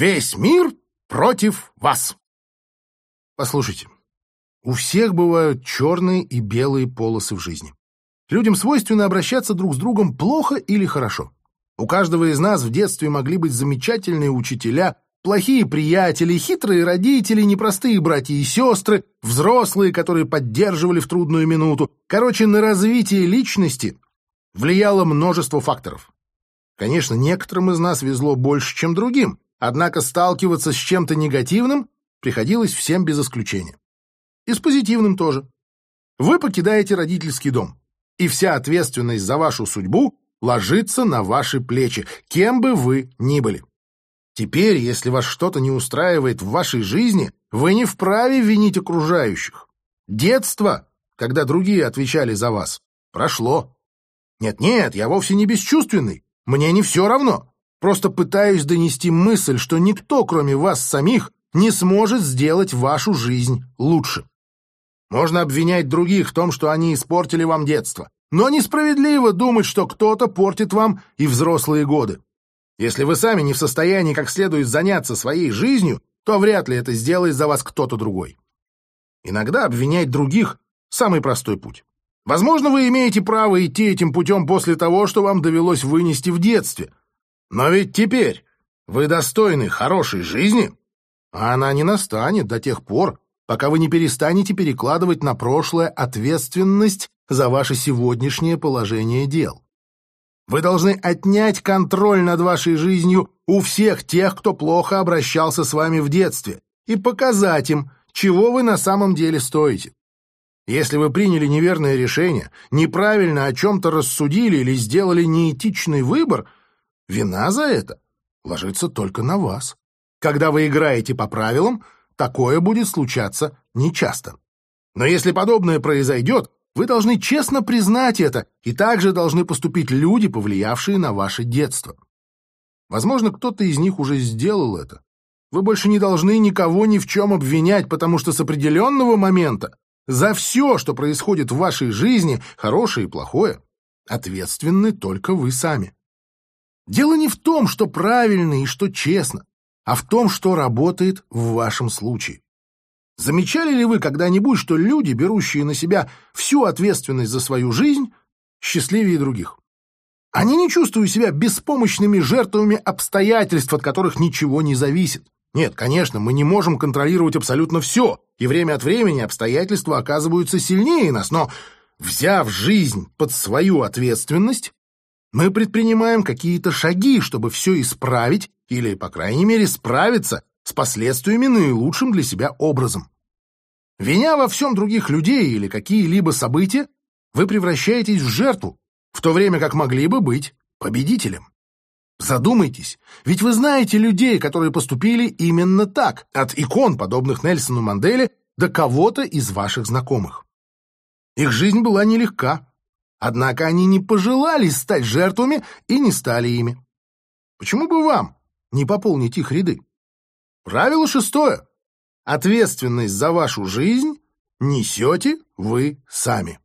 Весь мир против вас. Послушайте, у всех бывают черные и белые полосы в жизни. Людям свойственно обращаться друг с другом плохо или хорошо. У каждого из нас в детстве могли быть замечательные учителя, плохие приятели, хитрые родители, непростые братья и сестры, взрослые, которые поддерживали в трудную минуту. Короче, на развитие личности влияло множество факторов. Конечно, некоторым из нас везло больше, чем другим, однако сталкиваться с чем-то негативным приходилось всем без исключения. И с позитивным тоже. Вы покидаете родительский дом, и вся ответственность за вашу судьбу ложится на ваши плечи, кем бы вы ни были. Теперь, если вас что-то не устраивает в вашей жизни, вы не вправе винить окружающих. Детство, когда другие отвечали за вас, прошло. Нет-нет, я вовсе не бесчувственный. Мне не все равно. Просто пытаюсь донести мысль, что никто, кроме вас самих, не сможет сделать вашу жизнь лучше. Можно обвинять других в том, что они испортили вам детство, но несправедливо думать, что кто-то портит вам и взрослые годы. Если вы сами не в состоянии как следует заняться своей жизнью, то вряд ли это сделает за вас кто-то другой. Иногда обвинять других – самый простой путь. Возможно, вы имеете право идти этим путем после того, что вам довелось вынести в детстве. Но ведь теперь вы достойны хорошей жизни, а она не настанет до тех пор, пока вы не перестанете перекладывать на прошлое ответственность за ваше сегодняшнее положение дел. Вы должны отнять контроль над вашей жизнью у всех тех, кто плохо обращался с вами в детстве, и показать им, чего вы на самом деле стоите. Если вы приняли неверное решение, неправильно о чем-то рассудили или сделали неэтичный выбор, вина за это ложится только на вас. Когда вы играете по правилам, Такое будет случаться нечасто. Но если подобное произойдет, вы должны честно признать это, и также должны поступить люди, повлиявшие на ваше детство. Возможно, кто-то из них уже сделал это. Вы больше не должны никого ни в чем обвинять, потому что с определенного момента за все, что происходит в вашей жизни, хорошее и плохое, ответственны только вы сами. Дело не в том, что правильно и что честно а в том, что работает в вашем случае. Замечали ли вы когда-нибудь, что люди, берущие на себя всю ответственность за свою жизнь, счастливее других? Они не чувствуют себя беспомощными жертвами обстоятельств, от которых ничего не зависит. Нет, конечно, мы не можем контролировать абсолютно все, и время от времени обстоятельства оказываются сильнее нас, но, взяв жизнь под свою ответственность, мы предпринимаем какие-то шаги, чтобы все исправить или, по крайней мере, справиться с последствиями наилучшим для себя образом. Виня во всем других людей или какие-либо события, вы превращаетесь в жертву, в то время как могли бы быть победителем. Задумайтесь, ведь вы знаете людей, которые поступили именно так, от икон, подобных Нельсону Манделе, до кого-то из ваших знакомых. Их жизнь была нелегка, Однако они не пожелали стать жертвами и не стали ими. Почему бы вам не пополнить их ряды? Правило шестое. Ответственность за вашу жизнь несете вы сами.